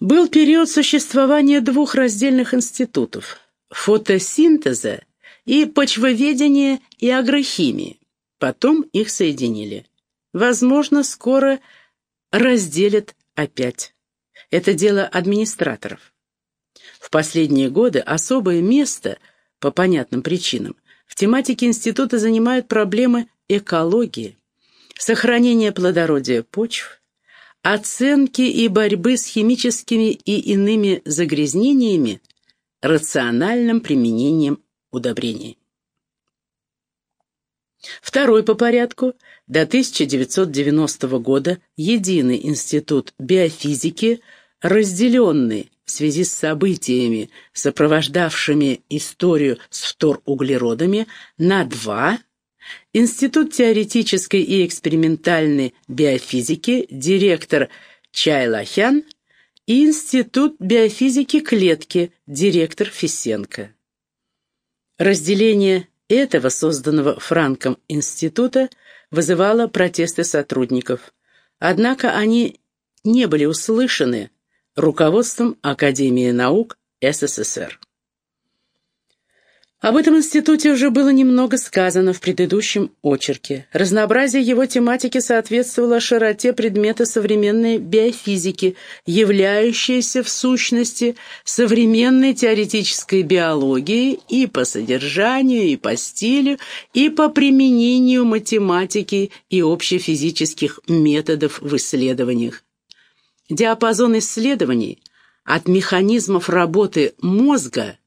Был период существования двух раздельных институтов – фотосинтеза и почвоведения и агрохимии. Потом их соединили. Возможно, скоро разделят опять. Это дело администраторов. В последние годы особое место, по понятным причинам, в тематике института занимают проблемы экологии, сохранения плодородия почв, оценки и борьбы с химическими и иными загрязнениями, рациональным применением удобрений. Второй по порядку до 1990 года Единый институт биофизики, разделенный в связи с событиями, сопровождавшими историю с вторуглеродами, на два – Институт теоретической и экспериментальной биофизики, директор Чайлахян и Институт биофизики клетки, директор Фисенко. Разделение этого созданного Франком института вызывало протесты сотрудников. Однако они не были услышаны руководством Академии наук СССР. Об этом институте уже было немного сказано в предыдущем очерке. Разнообразие его тематики соответствовало широте предмета современной биофизики, являющейся в сущности современной теоретической биологией и по содержанию, и по стилю, и по применению математики и общефизических методов в исследованиях. Диапазон исследований от механизмов работы мозга –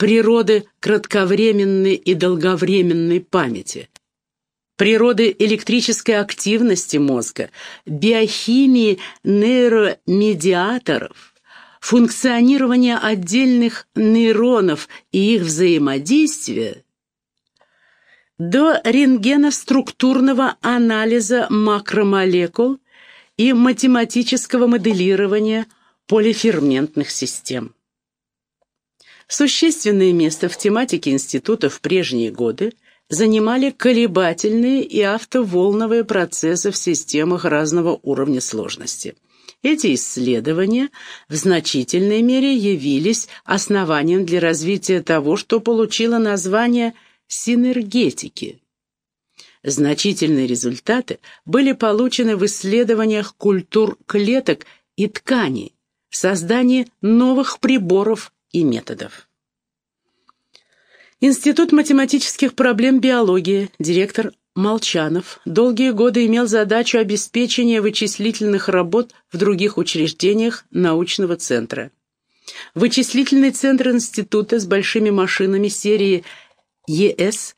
природы кратковременной и долговременной памяти, природы электрической активности мозга, биохимии нейромедиаторов, функционирования отдельных нейронов и их взаимодействия, до рентгеноструктурного анализа макромолекул и математического моделирования полиферментных систем. Существенное место в тематике института в прежние годы занимали колебательные и автоволновые процессы в системах разного уровня сложности. Эти исследования в значительной мере явились основанием для развития того, что получило название синергетики. Значительные результаты были получены в исследованиях культур клеток и тканей, создании новых приборов и методов. Институт математических проблем биологии, директор Молчанов, долгие годы имел задачу обеспечения вычислительных работ в других учреждениях научного центра. Вычислительный центр института с большими машинами серии ЕС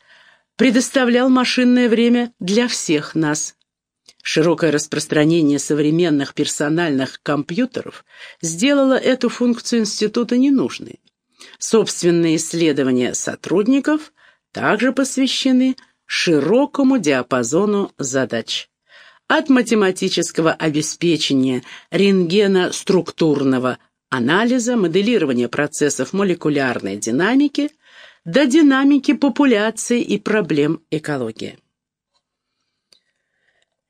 предоставлял машинное время для всех нас. Широкое распространение современных персональных компьютеров сделало эту функцию института ненужной. Собственные исследования сотрудников также посвящены широкому диапазону задач. От математического обеспечения рентгеноструктурного анализа, моделирования процессов молекулярной динамики до динамики популяции и проблем экологии.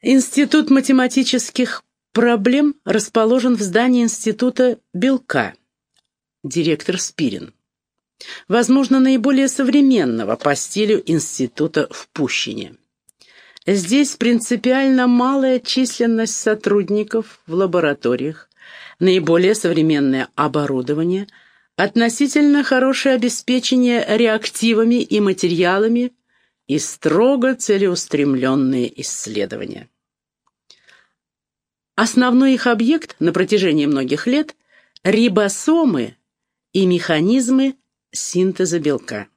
Институт математических проблем расположен в здании Института белка. Директор Спирин. Возможно, наиболее современного по стилю института в Пущине. Здесь принципиально малая численность сотрудников в лабораториях, наиболее современное оборудование, относительно хорошее обеспечение реактивами и материалами и строго целеустремленные исследования. Основной их объект на протяжении многих лет – рибосомы и механизмы синтеза белка.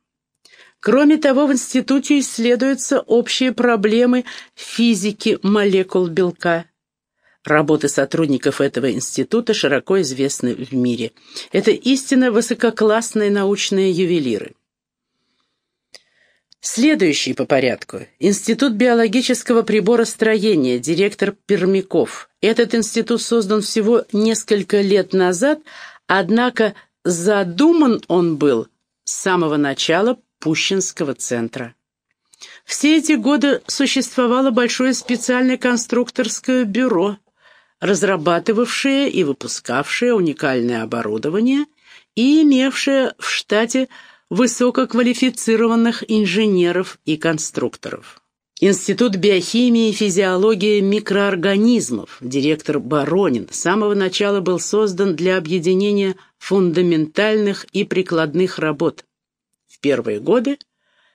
Кроме того, в институте исследуются общие проблемы физики молекул белка. Работы сотрудников этого института широко известны в мире. Это истинно высококлассные научные ювелиры. Следующий по порядку. Институт биологического приборостроения, директор Пермяков. Этот институт создан всего несколько лет назад, однако задуман он был с самого начала Пущинского центра. Все эти годы существовало большое специальное конструкторское бюро, разрабатывавшее и выпускавшее уникальное оборудование и имевшее в штате высококвалифицированных инженеров и конструкторов. Институт биохимии и физиологии микроорганизмов, директор Баронин, с самого начала был создан для объединения фундаментальных и прикладных работ. В первые годы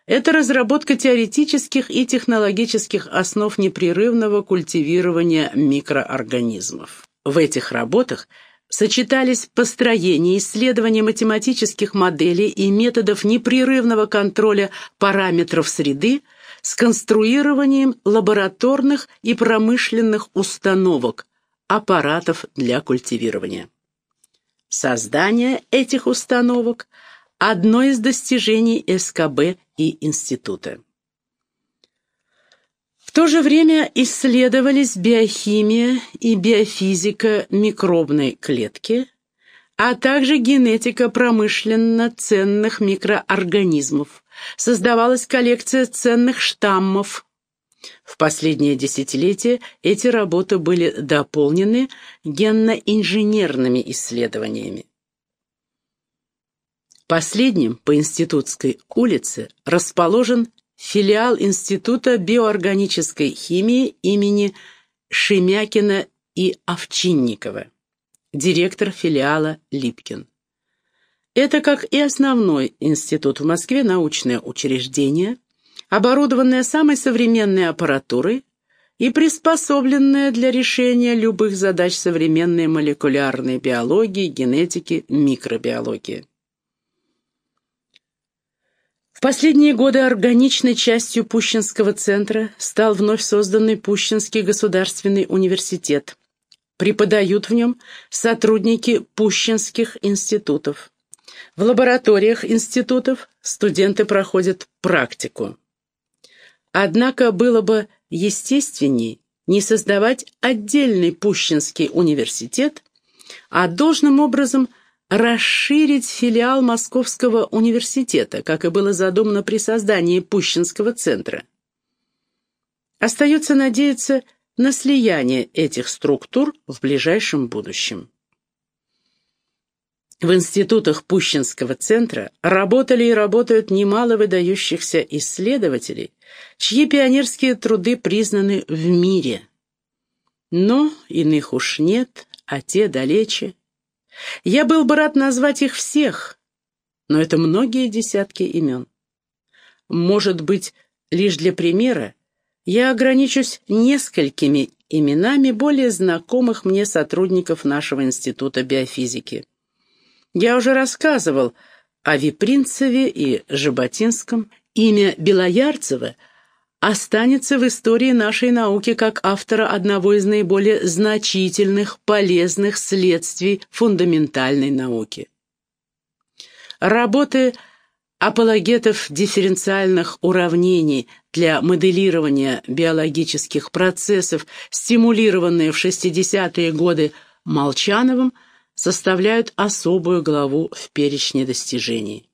это разработка теоретических и технологических основ непрерывного культивирования микроорганизмов. В этих работах сочетались построение, исследование математических моделей и методов непрерывного контроля параметров среды с конструированием лабораторных и промышленных установок, аппаратов для культивирования. Создание этих установок – одно из достижений СКБ и института. В то же время исследовались биохимия и биофизика микробной клетки, а также генетика промышленно ценных микроорганизмов. Создавалась коллекция ценных штаммов. В последние десятилетия эти работы были дополнены генно-инженерными исследованиями. Последним по Институтской улице расположен филиал Института биоорганической химии имени Шемякина и Овчинникова, директор филиала Липкин. Это, как и основной институт в Москве, научное учреждение, оборудованное самой современной аппаратурой и приспособленное для решения любых задач современной молекулярной биологии, генетики, микробиологии. В последние годы органичной частью Пущинского центра стал вновь созданный Пущинский государственный университет. Преподают в нем сотрудники Пущинских институтов. В лабораториях институтов студенты проходят практику. Однако было бы естественней не создавать отдельный Пущинский университет, а должным образом – расширить филиал Московского университета, как и было задумано при создании Пущинского центра. Остается надеяться на слияние этих структур в ближайшем будущем. В институтах Пущинского центра работали и работают немало выдающихся исследователей, чьи пионерские труды признаны в мире. Но иных уж нет, а те далече. Я был бы рад назвать их всех, но это многие десятки имен. Может быть, лишь для примера я ограничусь несколькими именами более знакомых мне сотрудников нашего Института биофизики. Я уже рассказывал о Випринцеве и Жаботинском. Имя Белоярцева – останется в истории нашей науки как автора одного из наиболее значительных, полезных следствий фундаментальной науки. Работы апологетов дифференциальных уравнений для моделирования биологических процессов, стимулированные в 60-е годы Молчановым, составляют особую главу в перечне достижений.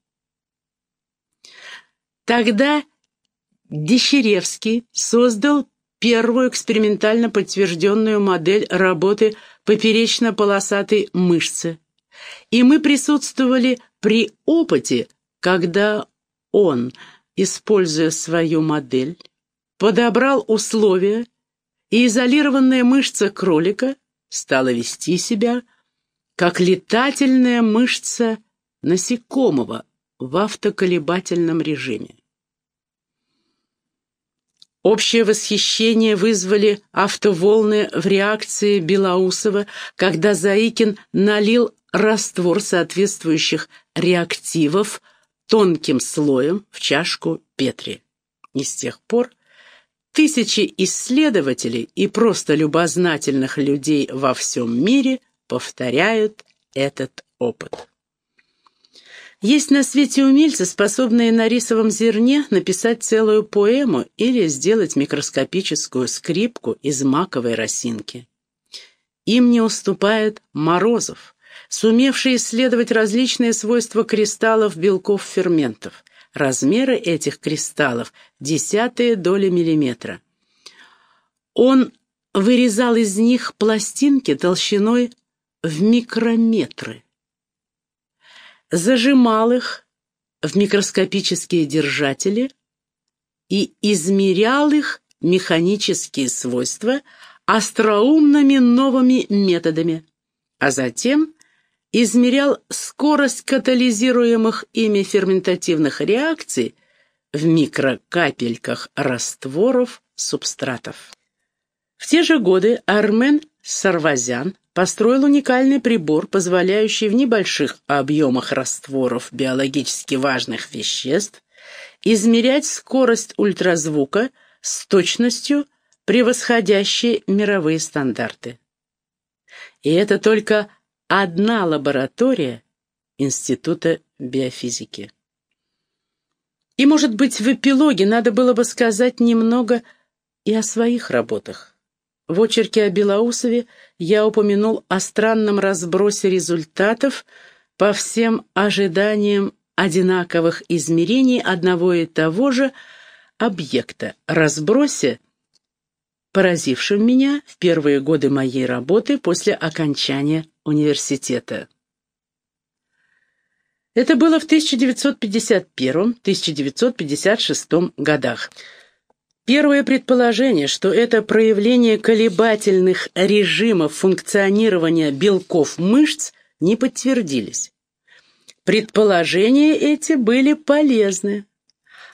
Тогда Дещеревский создал первую экспериментально подтвержденную модель работы поперечно-полосатой мышцы. И мы присутствовали при опыте, когда он, используя свою модель, подобрал условия, и изолированная мышца кролика стала вести себя как летательная мышца насекомого в автоколебательном режиме. Общее восхищение вызвали автоволны в реакции Белоусова, когда Заикин налил раствор соответствующих реактивов тонким слоем в чашку Петри. И с тех пор тысячи исследователей и просто любознательных людей во всем мире повторяют этот опыт. Есть на свете умельцы, способные на рисовом зерне написать целую поэму или сделать микроскопическую скрипку из маковой росинки. Им не уступает Морозов, сумевший исследовать различные свойства кристаллов белков ферментов. Размеры этих кристаллов – десятые доли миллиметра. Он вырезал из них пластинки толщиной в микрометры, зажимал их в микроскопические держатели и измерял их механические свойства остроумными новыми методами, а затем измерял скорость катализируемых ими ферментативных реакций в микрокапельках растворов субстратов. В те же годы Армен Сарвазян построил уникальный прибор, позволяющий в небольших объемах растворов биологически важных веществ измерять скорость ультразвука с точностью, превосходящей мировые стандарты. И это только одна лаборатория Института биофизики. И, может быть, в эпилоге надо было бы сказать немного и о своих работах. В очерке о Белоусове я упомянул о странном разбросе результатов по всем ожиданиям одинаковых измерений одного и того же объекта, разбросе, поразившем меня в первые годы моей работы после окончания университета. Это было в 1951-1956 годах. Первое предположение, что это проявление колебательных режимов функционирования белков мышц, не подтвердились. Предположения эти были полезны.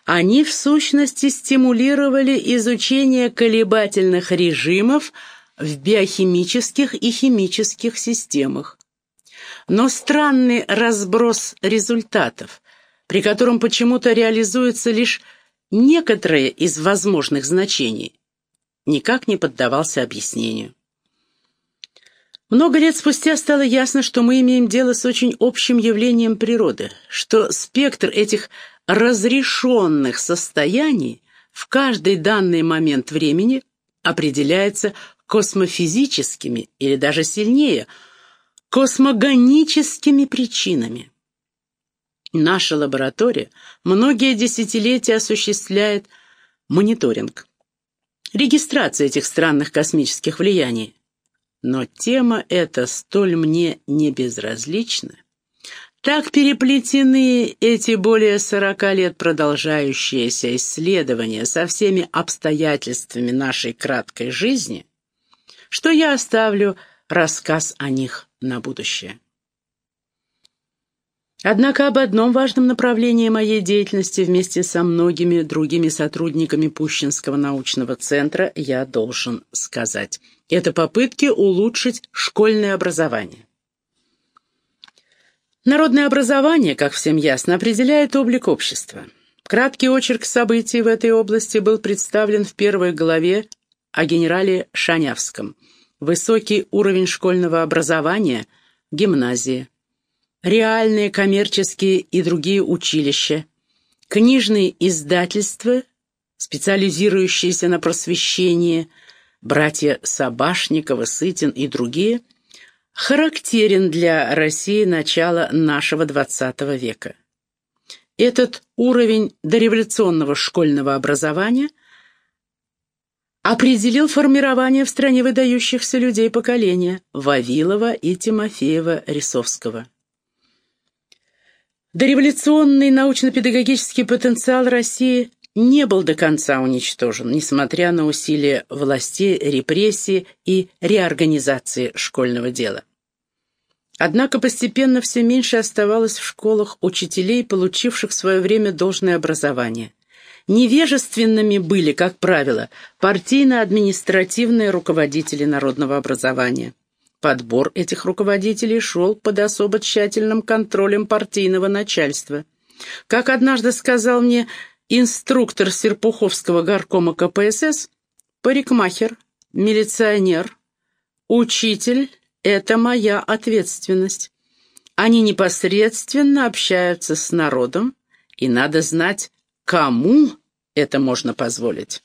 Они, в сущности, стимулировали изучение колебательных режимов в биохимических и химических системах. Но странный разброс результатов, при котором почему-то реализуется лишь некоторые из возможных значений, никак не поддавался объяснению. Много лет спустя стало ясно, что мы имеем дело с очень общим явлением природы, что спектр этих разрешенных состояний в каждый данный момент времени определяется космофизическими или даже сильнее космогоническими причинами. Наша лаборатория многие десятилетия осуществляет мониторинг, регистрация этих странных космических влияний. Но тема эта столь мне не безразлична. Так переплетены эти более сорока лет продолжающиеся исследования со всеми обстоятельствами нашей краткой жизни, что я оставлю рассказ о них на будущее. Однако об одном важном направлении моей деятельности вместе со многими другими сотрудниками Пущинского научного центра я должен сказать. Это попытки улучшить школьное образование. Народное образование, как всем ясно, определяет облик общества. Краткий очерк событий в этой области был представлен в первой главе о генерале Шанявском. Высокий уровень школьного образования, гимназии, реальные коммерческие и другие училища, книжные издательства, специализирующиеся на просвещении, братья Сабашникова, Сытин и другие, характерен для России начала нашего XX века. Этот уровень дореволюционного школьного образования определил формирование в стране выдающихся людей поколения Вавилова и Тимофеева-Рисовского. Дореволюционный научно-педагогический потенциал России не был до конца уничтожен, несмотря на усилия властей, репрессии и реорганизации школьного дела. Однако постепенно все меньше оставалось в школах учителей, получивших в свое время должное образование. Невежественными были, как правило, партийно-административные руководители народного образования. Подбор этих руководителей шел под особо тщательным контролем партийного начальства. Как однажды сказал мне инструктор Серпуховского горкома КПСС, парикмахер, милиционер, учитель — это моя ответственность. Они непосредственно общаются с народом, и надо знать, кому это можно позволить.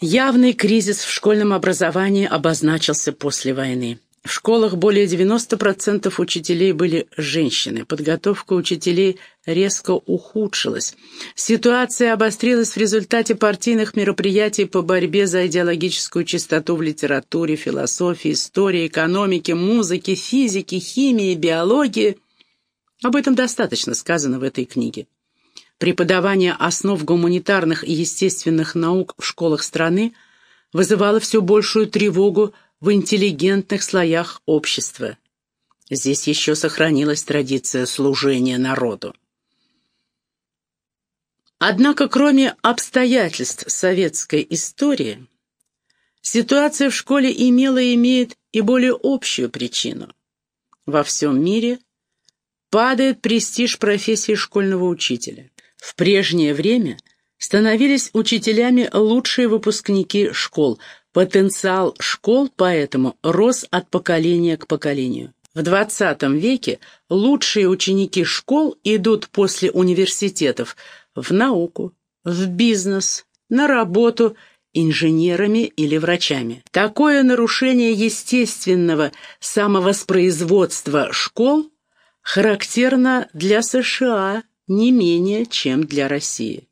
Явный кризис в школьном образовании обозначился после войны. В школах более 90% учителей были женщины. Подготовка учителей резко ухудшилась. Ситуация обострилась в результате партийных мероприятий по борьбе за идеологическую чистоту в литературе, философии, истории, экономике, музыке, физике, химии, биологии. Об этом достаточно сказано в этой книге. Преподавание основ гуманитарных и естественных наук в школах страны вызывало все большую тревогу в интеллигентных слоях общества. Здесь еще сохранилась традиция служения народу. Однако, кроме обстоятельств советской истории, ситуация в школе имела и имеет и более общую причину. Во всем мире падает престиж профессии школьного учителя. В прежнее время становились учителями лучшие выпускники школ, Потенциал школ поэтому рос от поколения к поколению. В XX веке лучшие ученики школ идут после университетов в науку, в бизнес, на работу инженерами или врачами. Такое нарушение естественного самовоспроизводства школ характерно для США не менее, чем для России.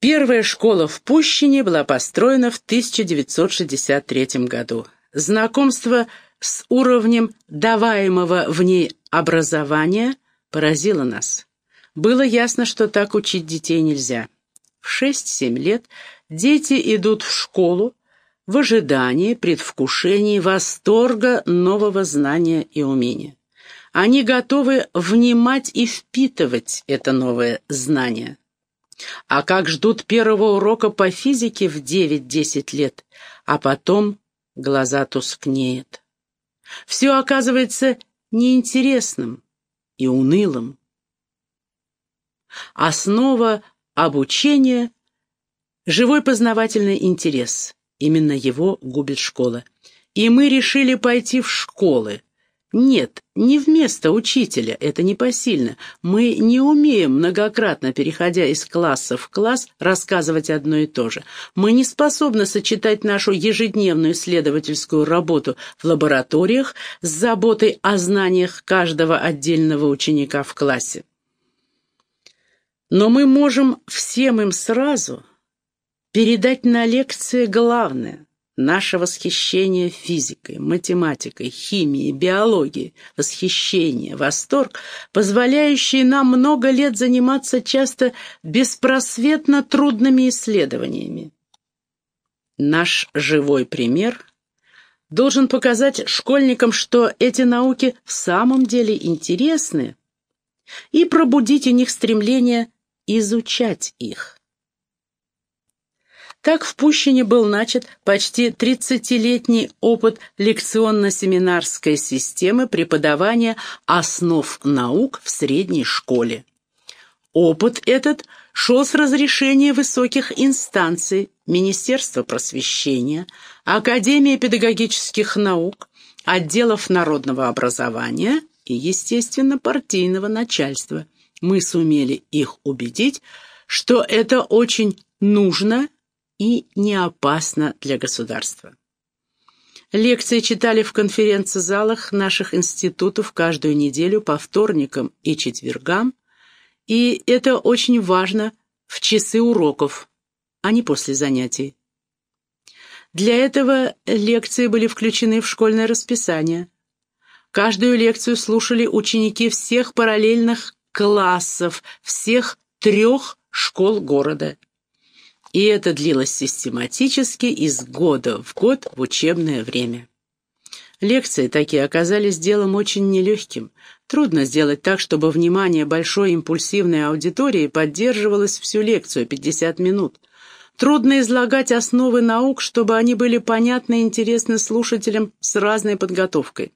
Первая школа в Пущине была построена в 1963 году. Знакомство с уровнем даваемого в ней образования поразило нас. Было ясно, что так учить детей нельзя. В 6-7 лет дети идут в школу в ожидании, предвкушении, восторга нового знания и умения. Они готовы внимать и впитывать это новое знание. А как ждут первого урока по физике в 9-10 лет, а потом глаза тускнеют. Все оказывается неинтересным и унылым. Основа обучения — живой познавательный интерес. Именно его губит школа. И мы решили пойти в школы, нет, не вместо учителя, это непосильно. Мы не умеем, многократно переходя из класса в класс, рассказывать одно и то же. Мы не способны сочетать нашу ежедневную исследовательскую работу в лабораториях с заботой о знаниях каждого отдельного ученика в классе. Но мы можем всем им сразу передать на лекции главное – Наше восхищение физикой, математикой, химией, биологией, восхищение, восторг, позволяющие нам много лет заниматься часто беспросветно трудными исследованиями. Наш живой пример должен показать школьникам, что эти науки в самом деле интересны, и пробудить у них стремление изучать их. Так в Пущине был начат почти 30-летний опыт лекционно-семинарской системы преподавания основ наук в средней школе. Опыт этот шел с разрешения высоких инстанций Министерства просвещения, Академии педагогических наук, отделов народного образования и, естественно, партийного начальства. Мы сумели их убедить, что это очень нужно и не опасно для государства. Лекции читали в конференц-залах наших институтов каждую неделю по вторникам и четвергам, и это очень важно в часы уроков, а не после занятий. Для этого лекции были включены в школьное расписание. Каждую лекцию слушали ученики всех параллельных классов, всех трех школ города и это длилось систематически из года в год в учебное время. Лекции такие оказались делом очень нелегким. Трудно сделать так, чтобы внимание большой импульсивной аудитории поддерживалось всю лекцию, 50 минут. Трудно излагать основы наук, чтобы они были понятны и интересны слушателям с разной подготовкой.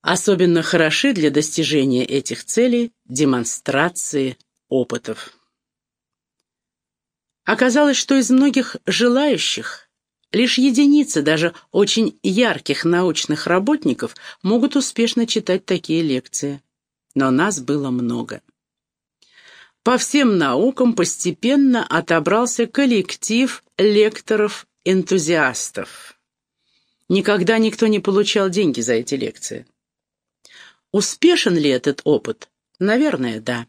Особенно хороши для достижения этих целей демонстрации опытов. Оказалось, что из многих желающих лишь единицы даже очень ярких научных работников могут успешно читать такие лекции. Но нас было много. По всем наукам постепенно отобрался коллектив лекторов-энтузиастов. Никогда никто не получал деньги за эти лекции. Успешен ли этот опыт? Наверное, да.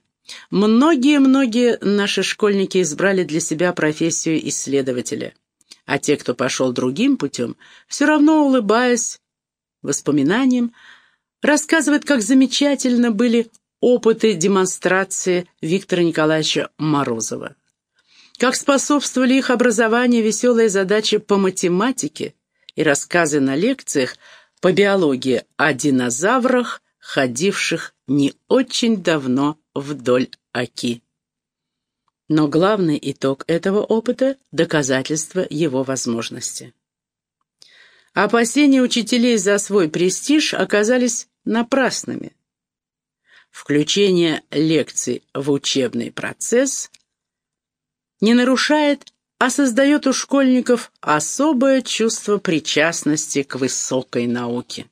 Многие-многие наши школьники избрали для себя профессию исследователя. А те, кто пошел другим путем, все равно, улыбаясь воспоминаниям, рассказывают, как замечательно были опыты демонстрации Виктора Николаевича Морозова. Как способствовали их образованию веселые задачи по математике и рассказы на лекциях по биологии о динозаврах, ходивших не очень давно вдоль Оки. Но главный итог этого опыта – доказательство его возможности. Опасения учителей за свой престиж оказались напрасными. Включение лекций в учебный процесс не нарушает, а создает у школьников особое чувство причастности к высокой науке.